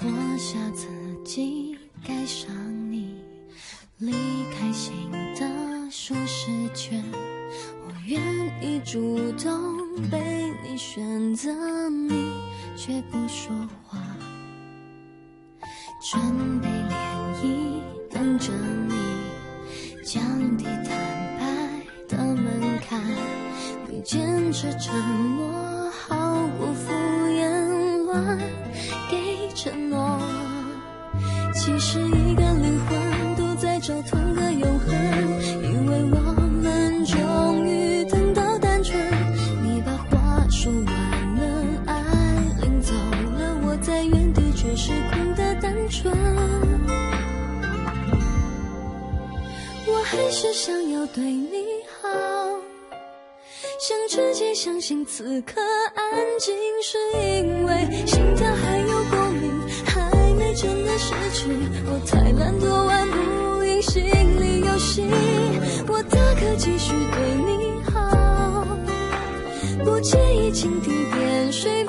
脱下自己，盖上你，离开新的舒适圈。我愿意主动被你选择，你却不说话。准备涟漪，等着你，降低坦白的门槛。你坚持沉默，其实一个灵魂都在找同个永恒，以为我们终于等到单纯。你把话说完了，爱领走了，我在原地却是空的单纯。我还是想要对你好。想直接相信此刻安静，是因为心太懒惰玩不赢心理游戏，我大可继续对你好，不介意蜻蜓点水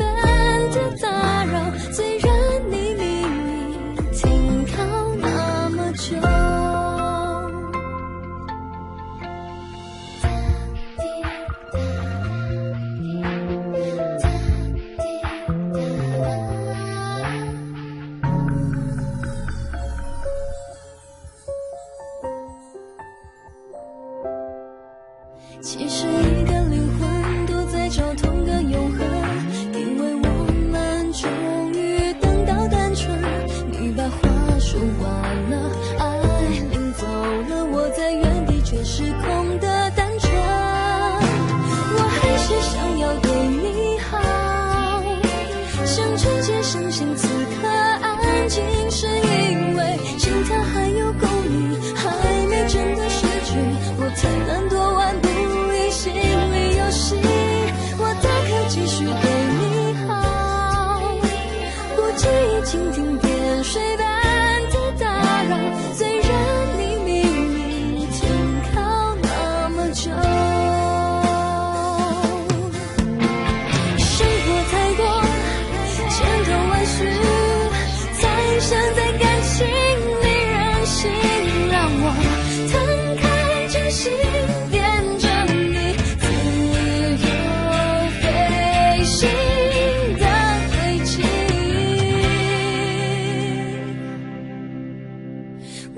其实一个灵魂都在找同个永恒，因为我们终于等到单纯。你把话说完了，爱领走了，我在原地却是空的单纯。我还是想要对你好，想直接相信此刻蜻蜓点水般的打扰，虽然你明明停靠那么久。生活太多千头万绪，才想在感情里任性，让我摊开真心，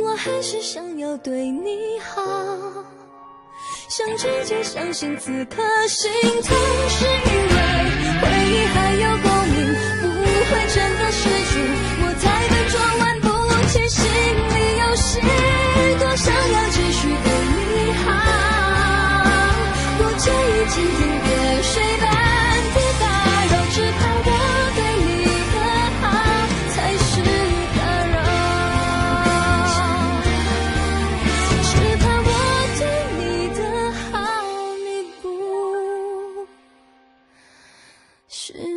我还是想要对你好。想直接相信此刻心痛，是因为回忆还有共鸣，不会真的失去。我太笨拙，玩不起心理游戏，多想要继续对你好，不介意蜻蜓点水般是。